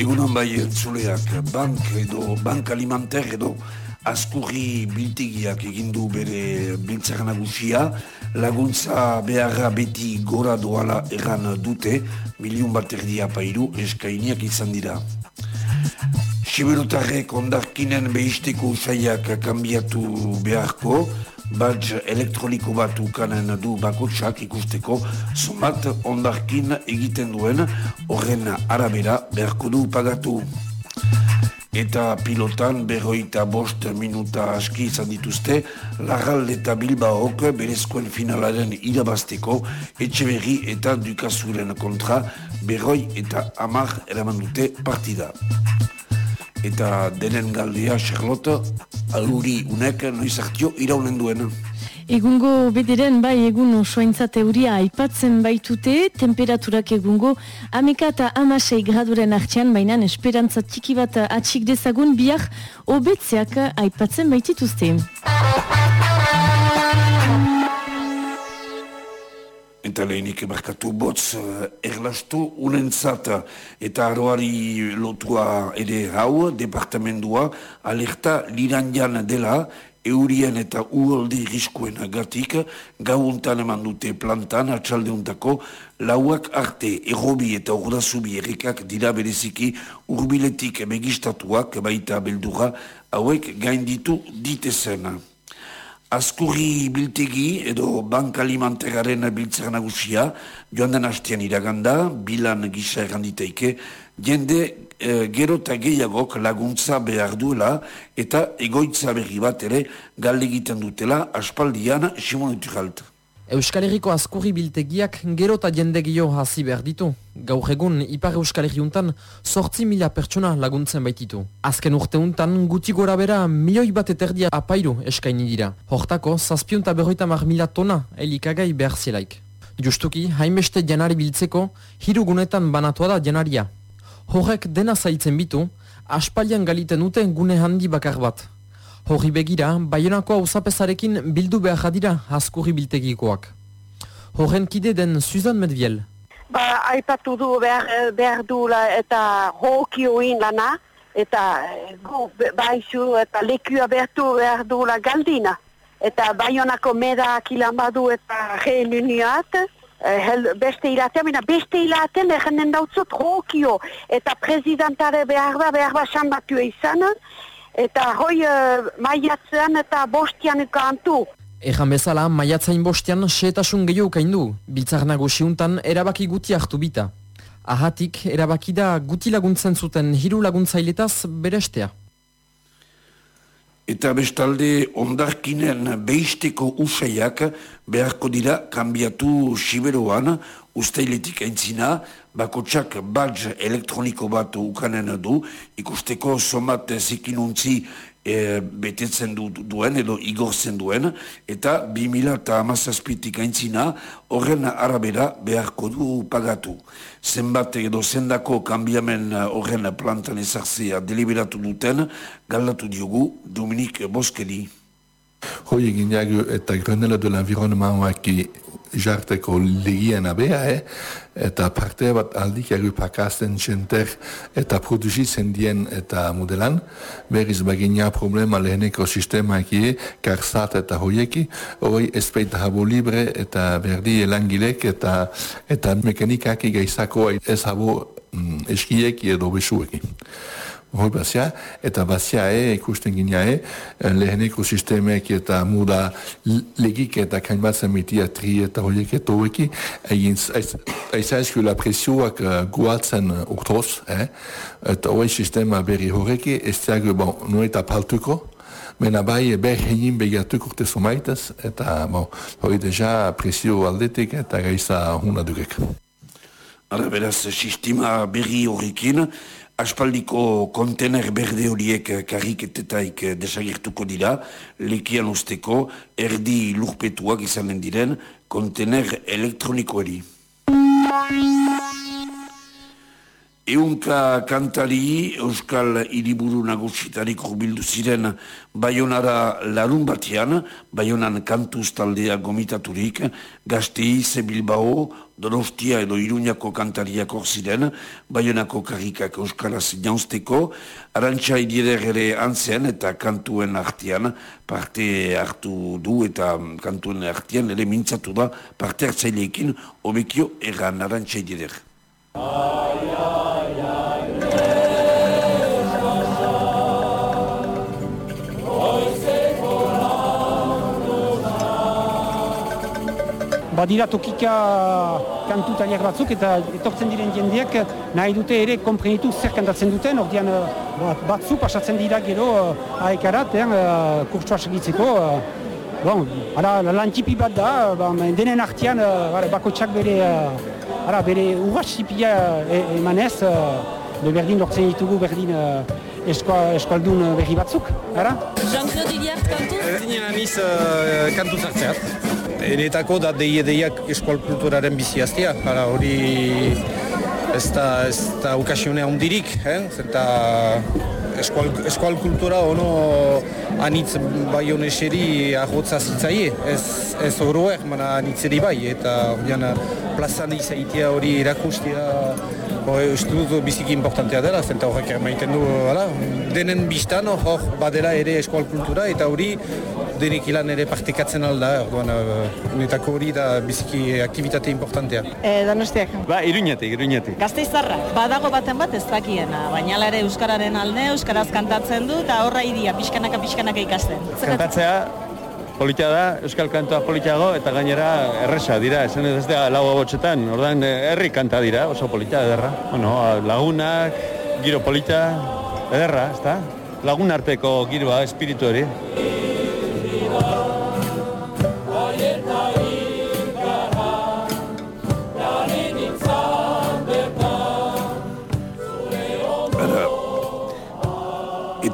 Egunan bai entzuleak, bank edo, bank alimenter edo askurri biltegiak egindu bere biltzak nagusia, laguntza beharra beti gora doala erran dute, milion bat erdia pairu eskainiak izan dira. Siberotarrek ondarkinen behisteko usaiak kambiatu beharko, badge elektroliko bat ukanen du bakotsak ikusteko somat ondarkin egiten duen horren arabera beharko du pagatu. Eta pilotan berroita bost minuta aski izan dituzte Larral eta Bilbaok berezkoen finalaren irabazteko Etxeberri eta Dukazuren kontra berroi eta amar eraman dute partida eta denen galdea Charlotte aluri unek noiz hartio iraunen duen. Egungo bederen bai egun osoaintza euria aipatzen baitute, temperaturak egungo ameka eta amasei graduren hartzean, baina esperantza txiki bat atxik dezagun biak obetzeak aipatzen baitituzte. Eta lehenik emarkatu botz uh, erlastu unentzat eta aroari lotua ere hau, departamendua, alerta lirandian dela, eurien eta uolde riskuen agatik, gauntan eman dute plantan, atxaldeuntako, lauak arte, errobi eta ordazubi errekak dira bereziki urbiletik megistatuak baita beldura, hauek gainditu ditezena. Azkurri biltegi edo bank alimentararen biltzera nagusia, joan den hastean iraganda, bilan gisa erranditeike, jende e, gero eta gehiagok laguntza behar duela eta egoitza berri bat ere galde egiten dutela aspaldian simonetu galtu. Euskal Herriko askurri biltegiak gero eta jende gehiago hasi behar ditu. Gaur egun, Ipar Euskal Herriuntan sortzi mila pertsona laguntzen baititu. Azken urteuntan, guti gora bera milioi bat eterdia apairu eskaini dira. Hortako, zazpiunta berroita mar mila tona elikagai behar zielaik. Justuki, hainbeste janari biltzeko, hiru gunetan banatua da janaria. Horrek dena zaitzen bitu, aspalian galiten dute gune handi bakar bat. Horri begira, baionako hausapezarekin bildu behar jadira askurri biltegikoak. Horren kide den Suzan Medviel. Ba, aipatu du behar, behar du la, eta hokioin lana, eta gu baizu eta lekua behartu behar du la galdina. Eta baionako meda kilambadu eta reuniat, eh, beste hilatean, mina beste hilatean egenen dautzut hokio, eta prezidentare behar da, behar ba sanbatu izan, eta hoi uh, maiatzean eta bostian antu. Ejan bezala, maiatzain bostian seetasun gehiago kaindu, biltzar nagusiuntan erabaki guti hartu bita. Ahatik, erabaki da guti laguntzen zuten hiru laguntzailetaz berestea. Eta bestalde ondarkinen beisteko usaiak beharko dira kanbiatu siberoan usteiletik aintzina, bakotsak badge elektroniko bat ukanen du, ikusteko somat zikinuntzi e, betetzen du, duen edo igortzen duen, eta 2000 eta amazazpitik aintzina horren arabera beharko du pagatu. Zenbat edo zendako kanbiamen horren plantan ezartzea deliberatu duten, galdatu diogu Dominik Boskeli. Hoi egin eta Grenelle de l'Environnement waki jarteko legien abea, eh? eta parte bat aldik pakazten txenter eta produzitzen dien eta modelan, berriz bagina problema leheneko sistema eki, karsat eta hoieki, hoi espeita habo libre eta berdi elangilek eta eta mekanikak gaizako ez habo mm, eskieki edo besueki hori bazia, eta bazia e, ikusten gina e, leheneko sistemek eta muda legik eta kain bat zamitia tri eta horiek eta horiek, egin aizaizku la presioak uh, guatzen urtoz, eh? eta hori sistema berri horiek, ez tiago, bon, nu eta paltuko, Mena bai, ber henin begatuk urte somaitaz, eta bon, hori deja presio aldetik eta gaisa huna dugek. Ara beraz, sistema berri horrekin, aspaldiko kontener berde horiek kariketetaik desagertuko dira, lekian usteko erdi lurpetuak izanen diren kontener elektronikoari. Eunka kantari Euskal Iriburu nagusitarik urbildu ziren Bayonara larun batean, Bayonan kantuz taldea gomitaturik, Gaztei, Zebilbao, Donostia edo Iruñako kantariak ziren, Bayonako karikak Euskaraz jaunzteko, Arantxa idirer ere antzean eta kantuen artean parte hartu du eta kantuen artean ere mintzatu da parte hartzaileekin obekio egan Arantxa idirer. Badira tokika kantu taliak batzuk eta etortzen diren jendeak nahi dute ere komprenitu zer kantatzen duten, ordean eh, batzu pasatzen dira gero uh, aekarat, eh, kurtsua segitzeko. Bon, ara, lantipi bat da, ba, denen artean uh, bako txak bere, ara, bere urratxipia e, emanez, uh, berdin lortzen ditugu berdin uh, eskualdun berri batzuk, ara? Jean-Claude Iliart kantu? Zinen aniz uh, kantu zartzeat. Enetako da deie deiak eskual kulturaren biziaztia. Hala hori ez da, ez da okasionea ondirik, eh? zenta eskual, eskual kultura ono anitz bai honeseri ahotza zitzaie. Ez, ez oroek, mana anitzeri bai, eta horian plazan izaitia hori erakustia uste dut biziki importantea dela, zenta horrek ermaiten du, hala, denen biztan hor badela ere eskual kultura, eta hori denek ilan ere partikatzen alda, orduan, unetako hori da biziki aktivitate importantea. E, Donostiak. Ba, iruñatik, iruñatik. Gazteizarra, badago baten bat ez dakiena, baina ere Euskararen alde, Euskaraz kantatzen du, eta horra idia, pixkanaka, pixkanaka ikasten. Kantatzea, polita da, Euskal Kantoa politago, eta gainera erresa dira, esan ez da lau abotxetan, ordan herri kanta dira, oso polita, ederra. Bueno, lagunak, giro polita, ederra, ez da? Lagun arteko giroa, espiritu hori.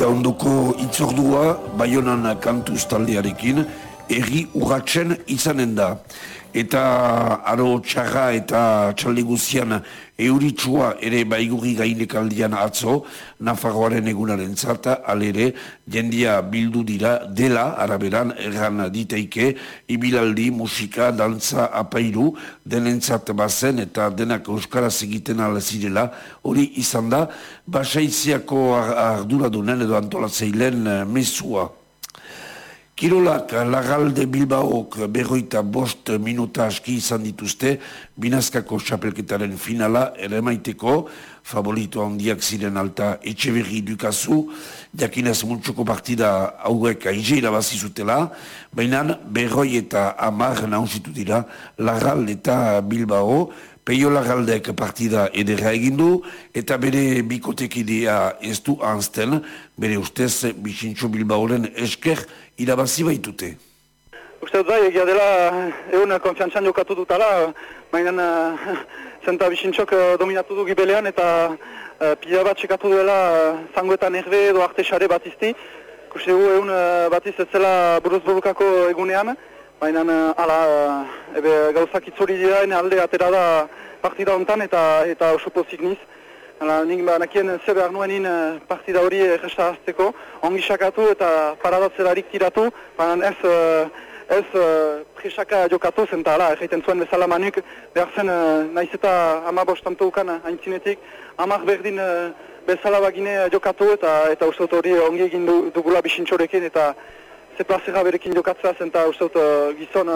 Eta ondoko itzordua Bayonan kantuz taldearekin erri urratzen izanen da. Eta aro txarra eta txalde guzian euritsua ere baigurri gainek aldian atzo, Nafarroaren egunaren zata, alere, jendia bildu dira dela, araberan, erran diteike, ibilaldi, musika, dantza, apairu, denentzat bazen eta denak euskaraz egiten alazirela, hori izan da, basaiziako arduradunen edo antolatzeilen eh, mesua. Kirolak lagalde Bilbaok berroita bost minuta aski izan dituzte binazkako xapelketaren finala ere maiteko, favorito handiak ziren alta etxeberri dukazu, jakinez multxoko partida hauek aize irabazizutela, baina berroi eta amar nausitu dira lagalde eta Bilbao, Peio Lagaldek partida edera egindu, eta bere bikotekidea ez du anzten, bere ustez Bixintxo Bilbaoren esker irabazi baitute. Uste dut bai, egia dela egun konfiantzan jokatu dutala, mainan uh, zenta Bixintxok uh, dominatu du gibelean eta uh, pila bat txekatu duela zangoetan erbe edo arte xare bat izti. Kuste gu egun uh, bat iztetzela buruz burukako egunean, baina uh, ala uh, ebe gauzak itzuri dira, alde atera da partida hontan eta eta oso pozik niz. Hala, nik ba, zer behar nuenin uh, partida hori erresta azteko, ongi sakatu eta paradatzelarik tiratu, baina ez, ez presaka jokatu zen eta hala, erraiten zuen bezala manuk, behar zen naiz eta ama bostanto ukan haintzinetik, amak berdin bezala bagine jokatu eta eta uste hori ongi egin dugula bisintxorekin eta ze plazera berekin jokatzea zen eta uste uh, gizon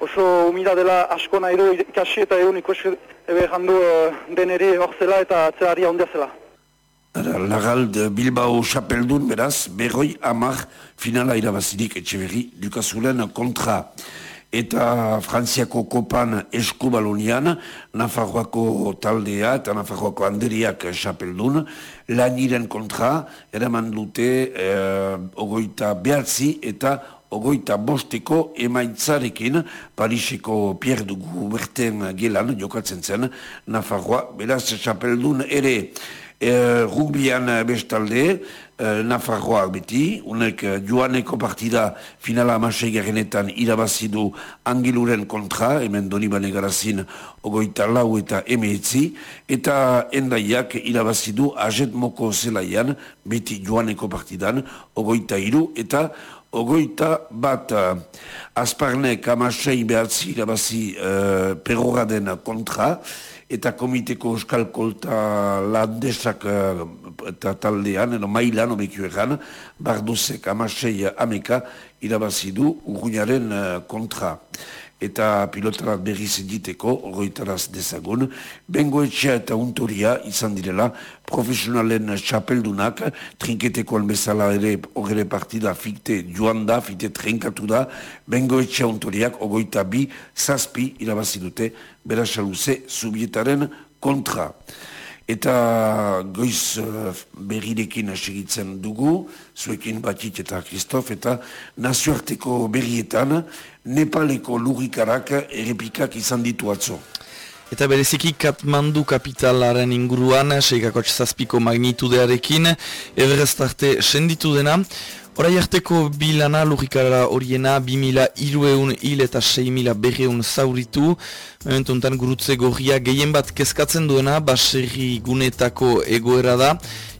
oso humida dela asko nahi du ikasi eta egun ikusi ebe jandu uh, deneri horzela eta atzelari ondia zela. Lagald Bilbao Chapeldun beraz, berroi amar finala irabazirik etxeberri Lukazulen kontra eta Frantziako kopan eskubalonian, Nafarroako taldea eta Nafarroako handeriak xapeldun, laniren kontra, eraman dute eh, ogoita behatzi eta ogoita bosteko emaitzarekin Pariseko Pierre dugu berten gelan jokatzen zen Nafarroa, beraz xapeldun ere e, rugbian bestalde, e, Nafarroak beti, unek joaneko partida finala amasei garenetan irabazidu angiluren kontra, hemen doni bane garazin ogoita lau eta emeetzi, eta endaiak irabazidu ajet moko zelaian, beti joaneko partidan, ogoita iru, eta ogoita bat. Azparnek amasei behatzi irabazi uh, perroraden kontra, eta komiteko euskal kolta landesak uh, eta taldean, eno mailan, omekio egan, barduzek amasei ameka irabazidu urruñaren uh, kontra eta pilotarat berriz diteko, horretaraz dezagun, bengo etxea eta untoria izan direla, profesionalen txapeldunak, trinketeko bezala ere horre partida fikte joan da, fikte trinkatu da, bengo etxea untoriak, ogoita bi, zazpi, irabazidute, bera xaluze, subietaren kontra. Eta goiz uh, berrirekin segitzen dugu, zuekin batit eta Kristof, eta nazioarteko berrietan Nepaleko lurikarak errepikak izan ditu atzo. Eta bereziki Katmandu kapitalaren inguruan, seikako txezazpiko magnitudearekin, everestarte senditu dena, Horai harteko bilana lurikara horiena 2000 irueun hil eta 6000 berreun zauritu. Momentuntan gurutze gorria gehien bat kezkatzen duena baserri gunetako egoera da.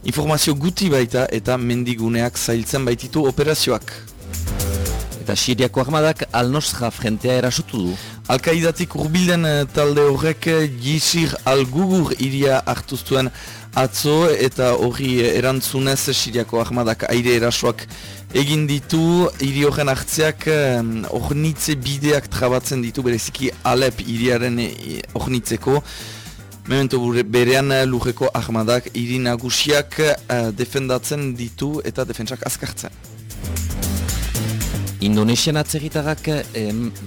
Informazio guti baita eta mendiguneak zailtzen baititu operazioak. Eta Siriako armadak alnosra frentea erasutu du. Alkaidatik urbilden eh, talde horrek jisir algugur iria hartuztuen atzo eta hori erantzunez Siriako armadak aire erasoak egin ditu hiri horren hartzeak ornitze bideak trabatzen ditu bereziki Alep iriaren eh, ornitzeko Memento berean lujeko armadak hiri nagusiak defendatzen ditu eta defentsak azkartzen. Indonesian atzerritarrak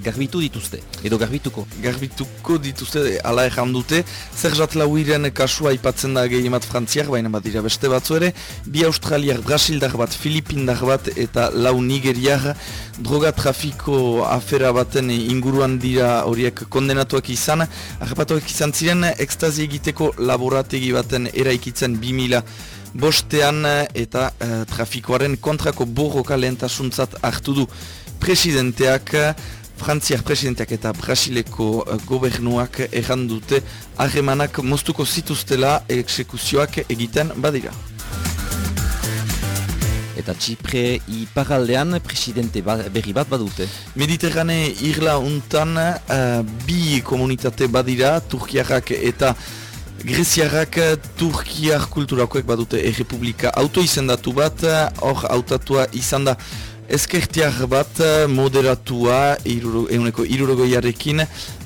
garbitu dituzte, edo garbituko? Garbituko dituzte, ala ezan dute, zer lauiren kasua ipatzen da gehiemat frantziak, baina bat dira beste batzu ere, bi australiak, brasildar bat, filipindar bat eta lau nigeriak droga trafiko afera baten inguruan dira horiek kondenatuak izan, arrapatuak izan ziren, ekstazi egiteko laborategi baten eraikitzen 2000 bostean eh, eta uh, trafikoaren kontrako borroka lehentasuntzat hartu du presidenteak, frantziak presidenteak eta brasileko uh, gobernuak erran dute harremanak moztuko zituztela eksekuzioak egiten badira. Eta Txipre iparaldean presidente ba, berri bat badute. Mediterrane irla untan bi komunitate badira, Turkiarrak eta Greziarrak eh, Turkiar kulturakoek badute errepublika auto izendatu bat, eh, hor autatua izan da. Ezkertiar bat eh, moderatua euneko irurogoiarekin,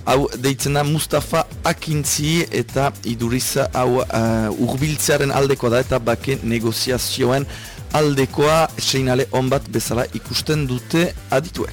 hau deitzen da Mustafa Akintzi eta iduriz hau uh, urbiltzearen aldekoa da eta bake negoziazioen aldekoa. Seinale onbat bezala ikusten dute adituek.